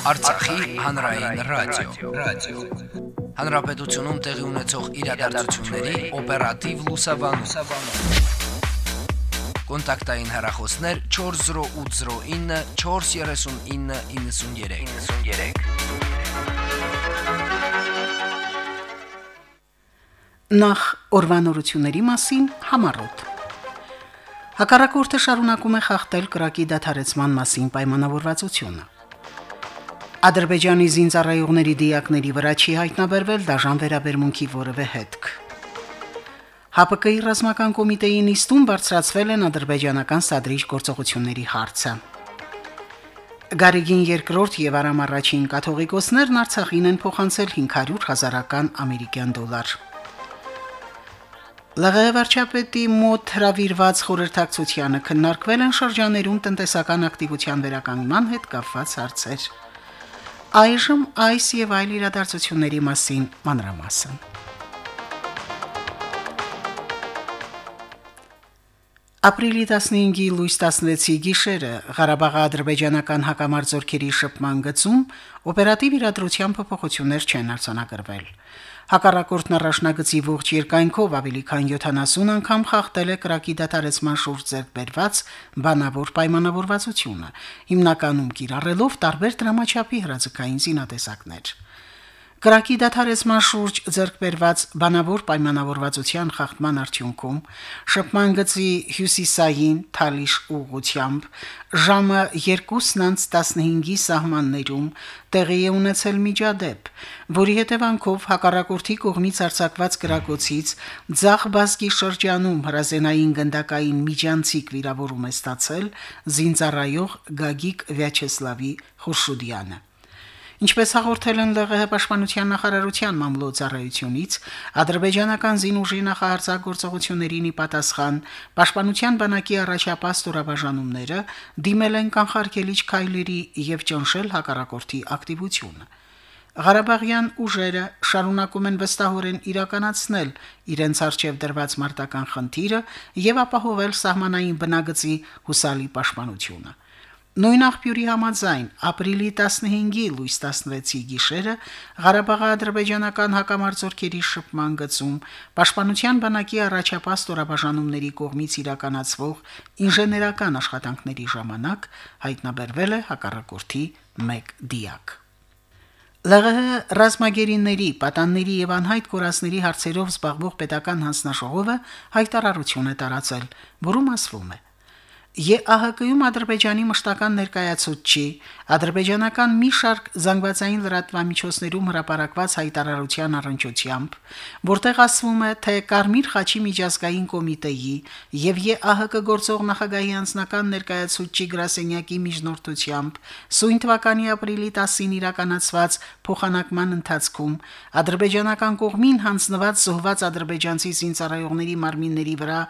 Արցախի հանրային ռադիո, ռադիո։ Հանրապետությունում տեղի ունեցող իրադարձությունների օպերատիվ լուսաբանում։ Կոնտակտային հեռախոսներ 40809 43993։ 93 Նախ օրվանորությունների մասին համառոտ։ Հակառակորդը շարունակում է խախտել կրակի դադարեցման մասին պայմանավորվածությունը։ Ադրբեջանի զինծառայողների դիակների վրա չի հայտնաբերվել դաժան վերաբերմունքի որևէ հետք։ ՀԱՊԿ-ի ռազմական կոմիտեի նիստում բարձրացվել են ադրբեջանական սադրիչ գործողությունների հարցը։ Գարեգին երկրորդ եւ Արամ առաջին կաթողիկոսներն Արցախին են փոխանցել 500 հազարական ամերիկյան դոլար։ ԼՂՀ վարչապետի մոտ հravirված խորհրդակցությանը քննարկվել են շրջաներում տնտեսական ակտիվության վերականգնման հետ կապված հարցեր։ Այժմ այս եւ այլ իրադարձությունների մասին մանրամասն։ Ապրիլի 15-ի լույս 16-ի գիշերը Ղարաբաղի ադրբեջանական հակամարտությունների շփման գծում օպերատիվ իրադրության փոփոխություններ չեն արձանագրվել։ Հակառակորդն առաջնագծի ողջ երկայնքով ավելի քան 70 անգամ խախտել է կրակի դատարեցման շուրջ ձեռք բերված բանավոր պայմանավորվածությունը, հիմնականում կիրառելով տարբեր դրամաչափի հրաձգային զինատեսակներ։ Կրակի դադարեցման շուրջ ձեռք բերված բանավոր պայմանավորվածության խախտման արդյունքում շփման գծի հյուսիսային Թալիշ ուղությամբ ժամը 2:15-ի սահմաններում տեղի է ունեցել միջադեպ, որի հետևանքով հակառակորդի կողմից արձակված կրակոցից ցախ բազկի շրջանում հրազենային գնդակային միջանցիկ վիրավորում է ստացել զինծառայող Գագիկ Վյաչեսլավի Խուրշուդյանը։ Ինչպես հաղորդել են ԼՂՀ պաշտպանության նախարարության մամլոյցարայությունից, ադրբեջանական զինուժի նախահարձակորձողություններին ի պատասխան պաշտպանության բանակի առաջապահ ստորաբաժանումները դիմել են կանխարգելիչ քայլերի եւ ճնշել հակառակորդի ակտիվությունը։ Ղարաբաղյան ուժերը շարունակում են վստահորեն իրականացնել իրենց արժև դրված մարտական խնդիրը եւ ապահովել սահմանային բնագծի հուսալի պաշտպանությունը։ Նույն աղբյուրի համաձայն ապրիլի 15-ի լույս 16-ի գիշերը Ղարաբաղի ադրբեջանական հակամարտությունների շփման գծում Պաշտպանության բանակի առաջապահ ստորաբաժանումների կողմից իրականացվող ինժեներական աշխատանքների ժամանակ հայտնաբերվել է հակառակորդի 1 դիակ։ ԼՂՀ ռազմագերիների, պատանների եւ անհայտ կորածների հարցերով զբաղվող պետական հանձնաժողովը հայտարարություն է տարածել, որում ասվում է. ԵԱՀԿ-ում Ադրբեջանի մշտական ներկայացուցչի ադրբեջանական մի շարք զանգվածային լրատվամիջոցներում հրապարակված հայտարարության առընչությամբ, որտեղ ասվում է, թե Կարմիր խաչի միջազգային կոմիտեի եւ ԵԱՀԿ գործող նախագահի անձնական ներկայացուցչի գրասենյակի միջնորդությամբ սույն թվականի ապրիլի 10-ին իրականացված փոխանակման ընթացքում ադրբեջանական կողմին հանձնված զոհված ադրբեջանցի զինծառայողների մարմինների վրա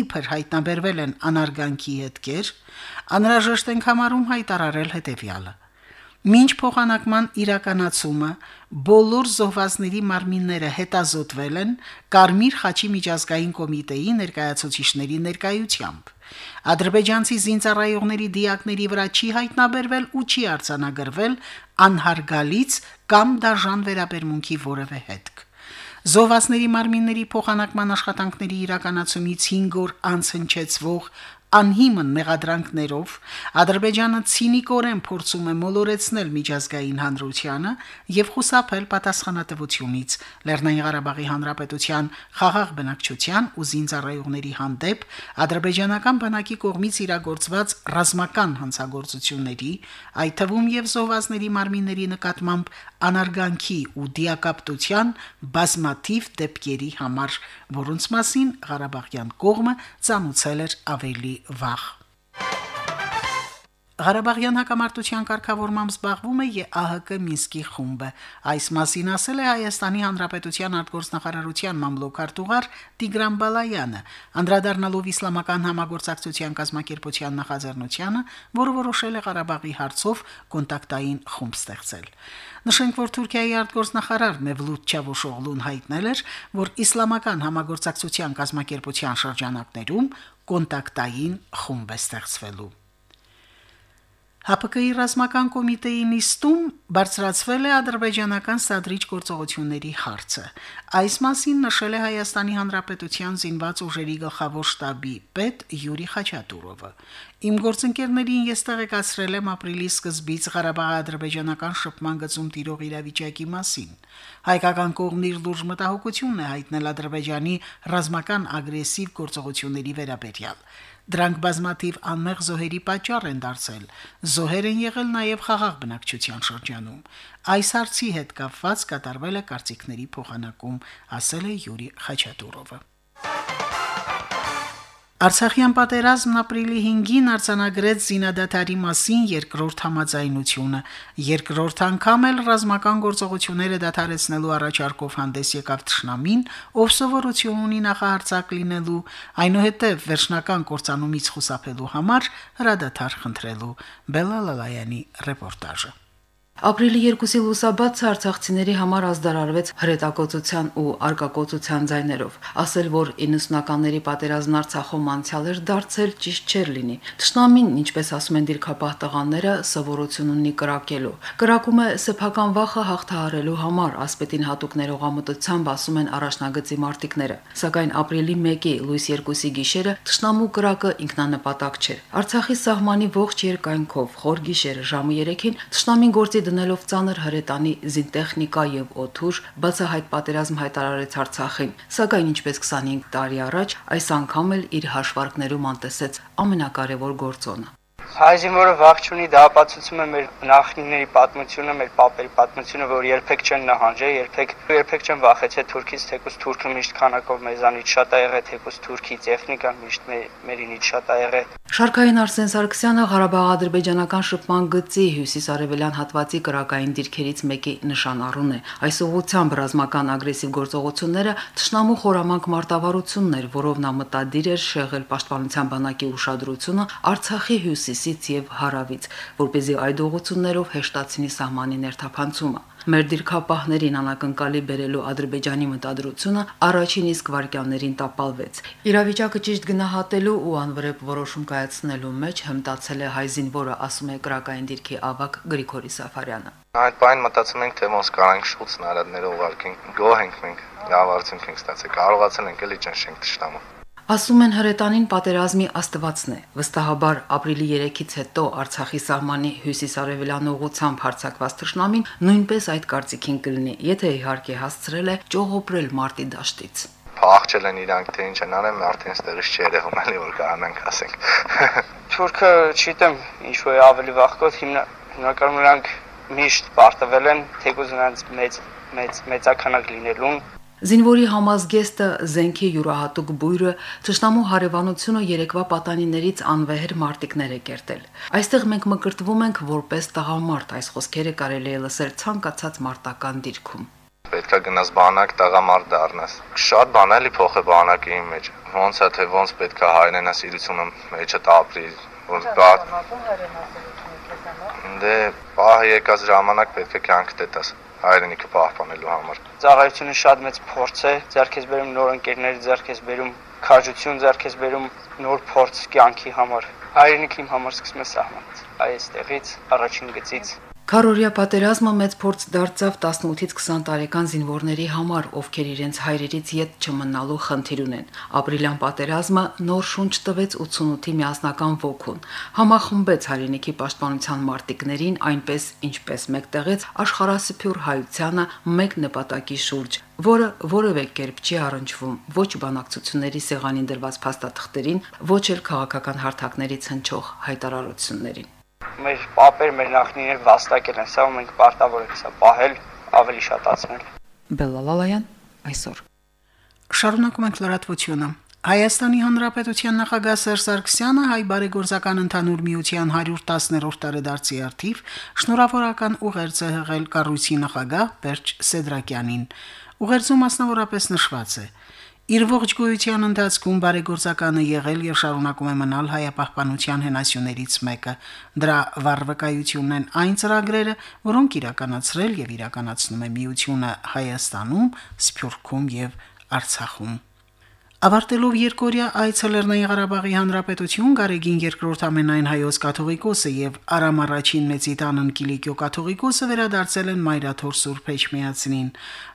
իբր հայտնաբերվել են անարգանքի հետքեր, անհրաժեշտ ենք համարում հայտարարել հետևյալը. Մինչ փոխանակման իրականացումը բոլոր զոհվածների մարմինները հետազոտվել են Կարմիր խաչի միջազգային կոմիտեի ներկայացուցիչների ներկայությամբ։ Ադրբեջանցի զինծառայողների դիակների վրա չի հայտնաբերվել ու չի արձանագրվել անհարգալից կամ դաժան վերաբերմունքի որևէ հետք։ Զոհվածների մարմինների փոխանակման աշխատանքների իրականացումից 5 օր անց հնչեցվող անհիմն մեղադրանքներով Ադրբեջանը ցինիկորեն փորձում է մոլորեցնել միջազգային հանրությանը եւ խուսափել պատասխանատվությունից Լեռնային Ղարաբաղի Հանրապետության խաղաղ բնակչության ու զինծառայողների հանդեպ ադրբեջանական բանակի կողմից իրագործված ռազմական հանցագործությունների, այդ թվում եւ զոհվածների մարմինների նկատմամբ անարգանքի ու դիակապտության բազմաթիվ դեպքերի համար, որոնց մասին Ղարաբաղյան կողմը ցանուցել էր ավելի վաղ։ Ղարաբաղյան հակամարտության կարգավորմամբ զբաղվում է ԵԱՀԿ Մինսկի խումբը։ Այս մասին ասել է Հայաստանի Հանրապետության արտգործնախարարության մամլոքարտուղար Տիգրան Բալայանը, անդրադառնալով իսլամական համագործակցության կազմակերպության նախաձեռնությանը, որը որոշել է Ղարաբաղի հարցով կոնտակտային խումբ ստեղծել։ Նշենք, որ Թուրքիայի արտգործնախարար Մևլութ Չավուշօղլուն հայտնել էր, որ իսլամական համագործակցության կազմակերպության շրջանակներում կոնտակտային խումբ է ստեղծվելու։ ՀԱՊԿ-ի ռազմական կոմիտեի նիստում բարձրացվել է ադրբեջանական սադրիչ գործողությունների հարցը։ Այս մասին նշել է Հայաստանի Հանրապետության զինված ուժերի գլխավոր շտաբի պետ Յուրի Խաչատուրովը։ Իմ գործընկերներին ես տեղեկացրել եմ ապրիլի սկզբից Ղարաբաղի ադրբեջանական շփման գծում տիրող իրավիճակի մասին։ Հայկական կողմն իր լուրջ մտահոգությունն է հայտնել Ադրբեջանի ռազմական ագրեսիվ գործողությունների վերաբերյալ։ Դրանք բազմաթիվ անմեղ զոհերի պատճառ են դարձել։ Զոհեր են եղել նաև խաղաղ բնակչության շրջանում։ Այս հարցի հետ կապված կատարվել է կարծիքների փոխանակում, ասել է Յուրի Խաչատուրովը։ Արցախյան պատերազմն ապրիլի 5-ին արձանագրեց զինադատարի մասին երկրորդ համաձայնությունը։ Երկրորդ անգամ էլ ռազմական գործողությունները դադարեցնելու առաջարկով հանդես եկավ Թշնամին, ով սովորություն ունի նախահարցակ լինելու, այնուհետև վերջնական կորցանումից խուսափելու համար հրադադար խնդրելու։ Բելալալայանի ռեպորտաժը։ Ապրիլի 2-ի լուսաբացը արցախցիների համար ազդարարվեց հրետակոծության ու արկակոծության ձայներով։ Ասել, որ 90-ականների պատերազմն Արցախում անցյալ էր դարձել, ճիշտ չէր լինի։ Տշնամին, ինչպես ասում են դիրքապահ տղաները, սովորություն ունի կրակելու։ Կրակում է սեփական վախը հաղթահարելու համար, ասպետին հատուկ ներողամտությամբ ասում են առաջնագծի մարտիկները։ Սակայն ապրիլի 1-ի լույս 2-ի գիշերը Տշնամու կրակը ինքնանպատակ չէր։ Արցախի սահմանի ողջ երկայնքով խոր գիշերը ժամը 3-ին Տշնամին գործի դնելով ծանր հրետանի զինտեխնիկա եւ օթուր բացահայտ պատերազմ հայտարարեց Արցախին, սակայն ինչպես 25 տարի առաջ այս անգամ էլ իր հաշվարկներում անտեսեց ամենակարևոր գործոնը։ Հայզին, որը վախ չունի, դա ապացուցում է մեր նախնիների պատմությունը, մեր պապերի պատմությունը, որ երբեք չեն նահանջել, երբեք երբեք չեն վախեցել Թուրքից, թեկուզ Թուրքը միշտ քանակով մեզանից շատ ա եղել, թեկուզ Թուրքի տեխնիկան միշտ մերինից շատ ա եղել։ Շարքային Արսեն Սարգսյանը Ղարաբաղ-ադրբեջանական շփման գծի հյուսիս-արևելյան հատվածի կրակային դիրքերից մեկի նշանառուն է։ Այս ուղղությամբ ռազմական ագրեսիվ գործողությունները ճշնամու խորամանկ մարտավարությունն էր, որով նա մտադիր էր շեղել պաշտպանության բանակի ուշադրությունը Արցախի հյուսիսից եւ հարավից, որ เป զի այդ ուղղություններով հեշտացնի սահմանի ներթափանցումը։ Մեր դիրքապահներին անակնկալի բերելու Ադրբեջանի մտադրությունը առաջին իսկ վարքյաններին տապալվեց։ Իրավիճակը ճիշտ գնահատելու ու անվրեպ որոշում կայացնելու մեջ հմտացել է հայ զինվորը, ասում է կրակային դիրքի ավակ Գրիգորի Սաֆարյանը։ Այդ բան մտածում ենք, թե ոնց կարանք շուտ նարադները ուղարկենք, գոհ ենք մենք, լավ արդյունք ենք ստացել, կարողացել ենք էլի ճնշենք ճշտամը։ Ասում են հրետանին պատերազմի աստվածն է։ Վստահաբար ապրիլի 3-ից հետո Արցախի սահմանի հյուսիս-արևելյան ուղությամբ հարձակված թշնամին նույնպես այդ կարծիքին կլինի, եթե իհարկե հասցրել է ճողոպրել մարտի դաշտից փախչել են իրանք թե ինչ են արել, արդեն ստերից չի երևում էլի որ կարանանք ասենք։ Թուրքը չիտեմ, ինչ որ ավելի վախկոտ հիմնականում նրանք միշտ պարտվել են թեկուզ նրանց մեծ մեծ մեծականակ լինելուն Զինվորի համազգեստը զենքի յուրահատուկ բույրը ճշտամու հարևանությունը երեկվա պատանիներից անվեհեր մարտիկներ է կերտել։ Այստեղ մենք մկրտվում ենք որպես տղամարդ, այս խոսքերը կարելի է լսել ցանկացած մարտական դիրքում պետքա գնաս բանակ տղամարդ դառնաս։ Շատ բան էլի փոխե բանակի մեջ։ Ոնց է թե ոնց պետքա հայրենասիրությունը մեջը ապրի, որ բա Դե, պահ եկած ժամանակ պետք է կյանք տետաս հայրենիքը պահպանելու համար։ Ծառայությունը շատ մեծ փորձ է, ձեռքես բերում նոր ընկերներ, ձեռքես բերում քաջություն, ձեռքես բերում նոր փորձ կյանքի համար։ Հայրենիքը իմ համար սկսում է սահմանից։ Այստեղից առաջին գծից Քարորիա պատերազմը մեծ փորձ դարձավ 18-ից 20 տարեկան զինվորների համար, ովքեր իրենց հայրերից յետ չմնալու խնդիր ունեն։ Ապրիլյան պատերազմը նոր շունչ տվեց 88-ի միասնական ոգուն, համախմբեց հայրենիքի պաշտպանության մարտիկներին այնպես, ինչպես մեկտեղեց աշխարհասփյուր հայությանը մեկ նպատակի շուրջ, որը որևէ կերպ չի առնչվում ոչ բանակցությունների սեղանին դրված փաստաթղթերին, ոչ էլ քաղաքական հարթակներից հնչող հայտարարություններին մեր պապեր, մեր նախնիներ վաստակել են, սա ու մենք պարտավոր ենք սա պահել, ավելի շատացնել։ Բելալալայան այսօր։ Շարունակում ենք լրատվությունը։ Հայաստանի Հանրապետության նախագահ Սերժ Սարգսյանը հայ բարեգործական ընդհանուր միության 110-րդ տարեդարձի արդիվ շնորհավորական ուղերձ է հղել կառույցի նախագահ Պերճ Սեդրակյանին։ Ուղերձում մասնավորապես նշված է. Իր ողջ գոյության ընթացքում բարեգործականը եղել եւ շարունակում է մնալ հայապահպանության հենասյուներից մեկը։ Դրա վառվկայությունն են այն ծրագրերը, որոնք իրականացրել եւ իրականացնում է միությունը Հայաստանում, Սփյուռքում եւ Արցախում։ Ավարտելով երկորյա այցը Լեռնային Ղարաբաղի Հանրապետություն Գարեգին երկրորդ ամենայն հայոց կաթողիկոսը եւ Արամ առաջին Մեծիտանն Կիլիկիո կաթողիկոսը վերադարձել են Մայրաթոր Սուրբ Էջմիածնին։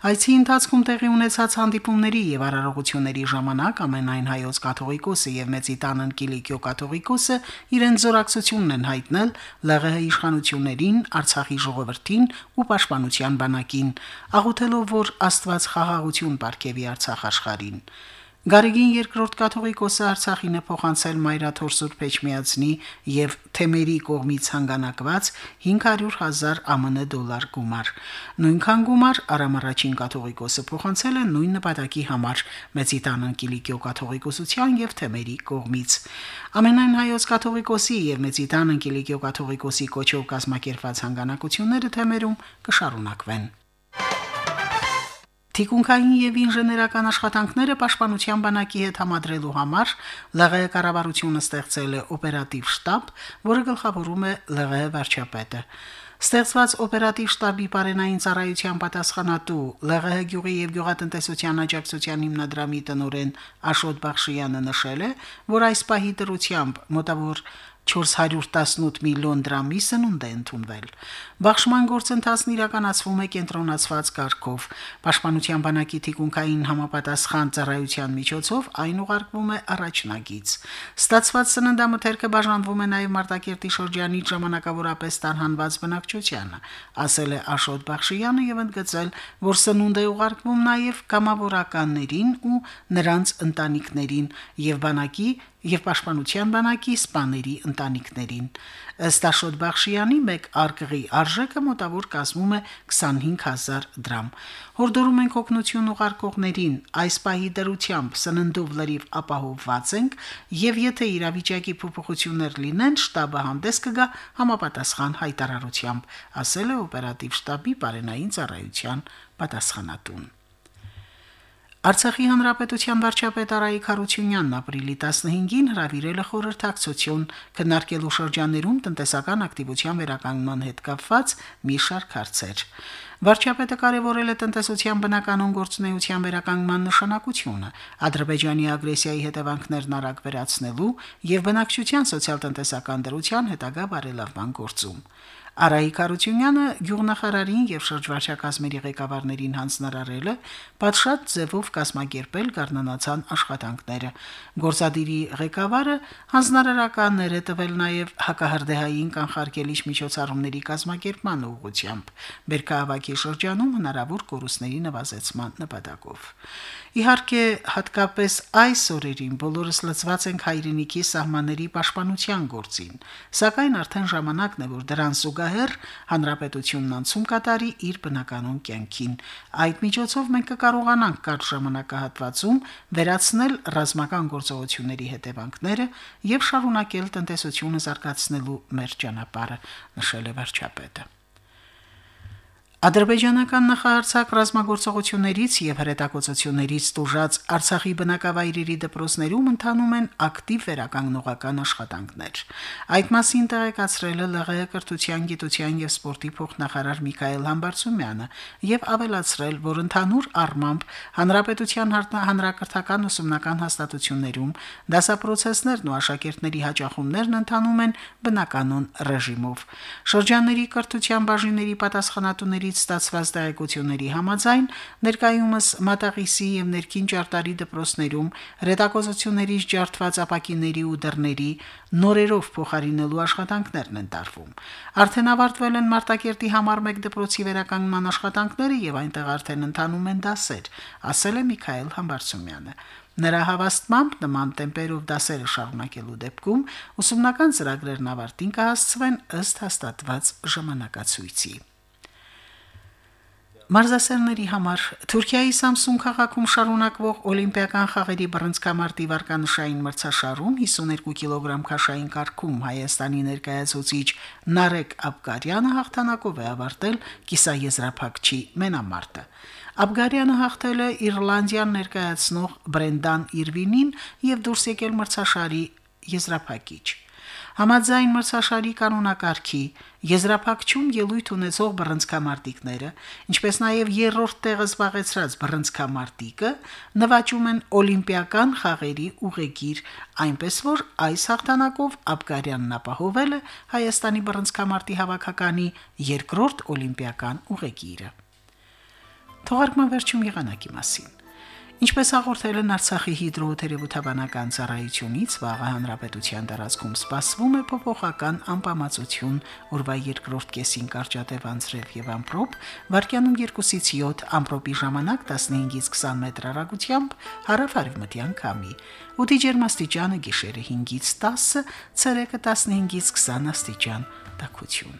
Այցի ընթացքում տեղի ունեցած հանդիպումների եւ արարողությունների ժամանակ ամենայն հայոց կաթողիկոսը եւ Մեծիտանն Կիլիկիո կաթողիկոսը իրենց զորակցությունն են հայտնել ԼՂՀ իշխանություններին, Արցախի ժողովրդին ու պաշտպանության բանակին, աղոթելով, որ Աստված խաղաղություն ապարգևի Արցախ աշխարհին։ Գարեգին երկրորդ կաթողիկոսը Արցախին է փոխանցել Մայրաթոր Սուրբ Էջմիածնի եւ Թեմերի կողմից հանգանակված 500.000 ԱՄՆ դոլար գումար։ Նույնքան գումար Արամ առաջին կաթողիկոսը փոխանցել է նույն նպատակի համար Մեծիտանն Կիլիկիո կաթողիկոսության եւ Թեմերի կողմից։ Ամենայն հայոց կաթողիկոսի եւ Մեծիտանն Կիլիկիո կաթողիկոսի կոչով կազմակերպված հանգանակությունները Թեմերում կշարունակվեն։ Թիկունքային եւ ինժեներական աշխատանքները պաշտպանության բանակի հետ համադրելու համար ԼՂՀ կառավարությունը ստեղծել է օպերատիվ շտաբ, որը գլխավորում է ԼՂՀ վարչապետը։ Ստեղծված օպերատիվ շտաբի բարենային ծառայության պատասխանատու ԼՂՀ գյուղի եւ գյուղատնտեսության աջակցության հիմնադրամի տնօրեն Աշոտ Բախշյանը նշել է, որ այս պահի դրությամբ մոտավոր 418 միլիոն դրամի սնունդ է ընդունվել։ Բաշխման գործընթացն իրականացվում է կենտրոնացված կարգով։ Պաշտպանության բանակի թիկունքային համապատասխան ծառայության միջոցով այն ուղարկվում է առաջնագից։ Ստացված սննդամթերքը բաժանվում է նաև Մարտակերտի շրջանի ժամանակավորապես տարհանված բնակչությանը, ասել է Աշոտ Բախշյանը եւ ընդգծել, որ սնունդ է ուղարկվում նաև կամավորականներին ու նրանց ընտանիքներին եւ բանակի եւ պաշտպանության բանակի սպաների ընտանիքներին։ Ըստ Աշոտ Բախշյանի մեկ արկղի արժեքը մոտավոր կազմում է 25000 դրամ։ Հորդորում ենք օգնություն ուղարկողներին այս պահի դրությամբ սննդով լրիվ ապահովված ենք եւ եթե իրավիճակի փոփոխություններ լինեն, շտաբը հանդես կգա համապատասխան հայտարարությամբ, ասել է օպերատիվ շտաբի բարենային ծառայության պատասխանատուն։ Արցախի հանրապետության վարչապետ Արայիկ Խարությունյանն ապրիլի 15-ին հրավիրել է խորհրդակցություն քննարկելու շրջաններում տնտեսական ակտիվության վերականգնման հետ կապված մի շարք հարցեր։ Վարչապետը կարևորել է տնտեսության բնականon գործունեության վերականգնման նշանակությունը, Ադրբեջանի ագրեսիայի հետևանքներն արագ վերացնելու եւ բնակչության սոցիալ-տնտեսական դրության հետագա բարելավման գործում։ Արայիկ Արությունյանը գյուղնախարարին եւ շրջվարչակազմերի ղեկավարներին հանձնարարել է պատշաճ ձևով կազմակերպել գառնանացան աշխատանքները։ Գործադիրի ղեկավարը հանձնարարականներ է տվել նաեւ հակահրդեհային կանխարգելիչ միջոցառումների կազմակերպման ուղղությամբ։ Բերքահավաքի շրջանում հնարավոր կորուստների նվազեցման նպատակով։ Իհարկե, հատկապես այս օրերին բոլորս լծված ենք հայրենիքի սահմանների պաշտպանության գործին, սակայն արդեն ժամանակն է, որ դրան զուգահեռ հանրապետությունն անցում կատարի իր բնականon կյանքին։ Այդ միջոցով մենք կկարողանանք կարճ ժամանակահատվածում վերացնել ռազմական գործողությունների հետևանքները եւ շարունակել տնտեսությունը զարգացնելու մեր ճանապարհը, նշել է վարչապետը։ Ադրբեջանական նախարարցակ ռազմագործողություններից եւ հրետակոծություններից տուժած Արցախի բնակավայրերի դպրոցներում ընթանում են ակտիվ վերականգնողական աշխատանքներ։ Այդ մասին տեղեկացրել է ԼՂՀ կրթության, գիտության եւ սպորտի փոխնախարար Միքայել Համբարձումյանը եւ ավելացրել, որ ընդհանուր առմամբ հանրապետության հանրակրթական ուսումնական հաստատություններում դասապրոցեսներն ու աշակերտների հաճախումներն ընթանում են բնականon ռեժիմով։ Շրջանների կրթության բաժինների պատասխանատուների կողմից ստացված տեղեկությունների համաձայն ներկայումս Մատաղիսի եւ Ներքին Ճարտարի դպրոցներում ռետակոզություններից ջարդված ապակիների ու դռների նորերով փոխարինելու աշխատանքներն են տարվում։ Արդեն ավարտվել են Մարտակերտի համար 1 դպրոցի վերականգնման աշխատանքները եւ այնտեղ արդեն ընթանում են դասեր, ասել է Միքայել Համբարձումյանը։ Նրա հավաստմամբ նման տեմպերով դասերը շարունակելու դեպքում ուսումնական ծրագրերն ավարտին կհասցվեն ըստ հաստատված ժամանակացույցի։ Մարզասերների համար Թուրքիայի Սամսուն քաղաքում շարունակվող Օլիմպիական խաղերի բռնցքամարտի վարկանշային մրցաշարում 52 կիլոգրամ քաշային կարգում Հայաստանի ներկայացուցիչ Նարեկ Աբգարյանը հաղթանակով է ավարտել կիսաեզրափակչի մենամարտը։ Աբգարյանը հաղթել է Իռլանդիան ներկայացնող Բրենդան Իրվինին եւ դուրս եկել մրցաշարի եզրափակիչ։ Համաձայն մրցաշարի կանոնակարգի եզրափակչում ելույթ ունեցող բռնցքամարտիկները, ինչպես նաև երրորդ տեղը զբաղեցրած բռնցքամարտիկը նվաճում են օլիմպիական խաղերի ուղեգիր, այնպես որ այս հաղթանակով Աբգարյանն ապահովել է Հայաստանի բռնցքամարտի հավաքականի երկրորդ օլիմպիական ուղեգիրը։ Թողարկման վերջում եղանակի մասին։ Ինչպես հաղորդել են Արցախի հիդրոթերապևտաբանական ծառայությունից, վաղ հանրապետության տարածքում սպասվում է փոփոխական անպամացություն, օրվա երկրորդ կեսին կարճատև անձրև եւ ամպրոպ, վարկյանում 2-ից 7 ամպրոպի ժամանակ 15-ից 20 մետր հեռագությամբ հարավ-արևմտյան քամի։ Ուդի ջերմաստիճանը գիշերը 5-ից 10, ցերեկը 15-ից 20 աստիճան։ Տակություն։